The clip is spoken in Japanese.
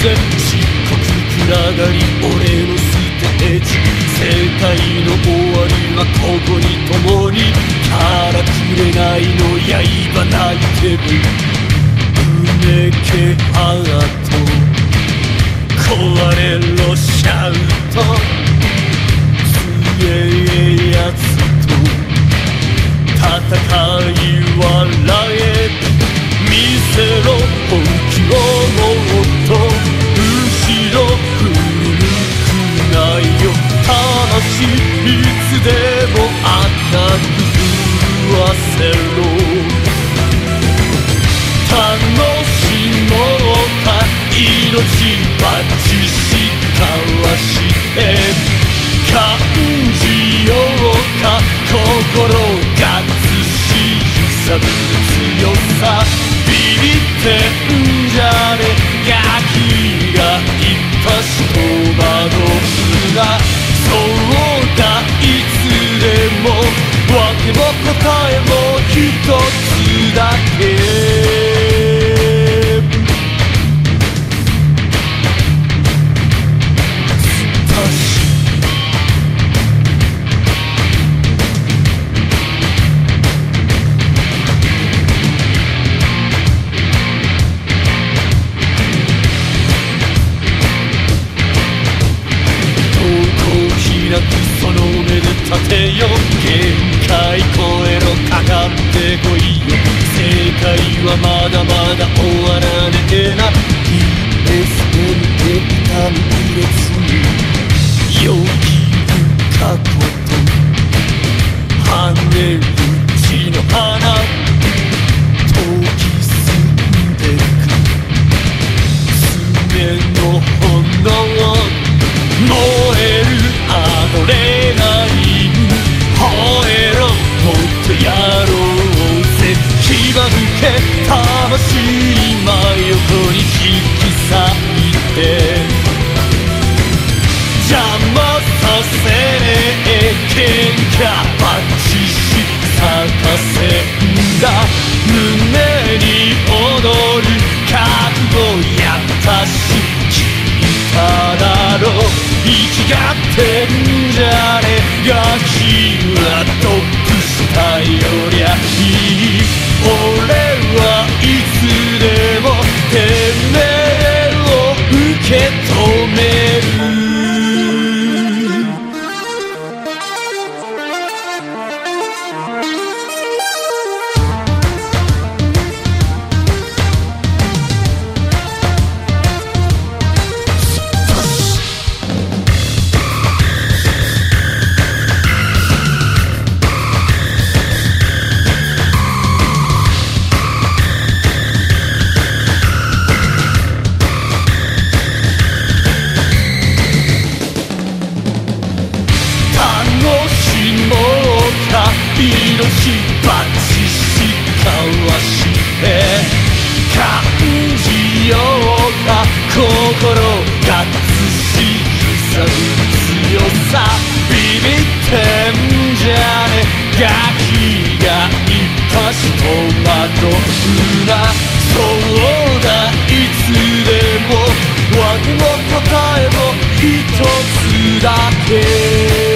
全漆黒暗がり俺のステージ生態の終わりはここに共にからくれないの刃泣いてる胸毛ハート。壊れろシャウト。る強さビビってんじゃねガキがいっぱしはまだまだ終わらねえな。ESM で痛み入れずによぎる過去と跳ねる血の花。魂真横に引き裂いて邪魔させねえ喧嘩バチし咲かせんだ。胸に踊る覚悟やったし聞いただろう。生きがってんじゃねガキはトッでも訳も答えも一つだけ。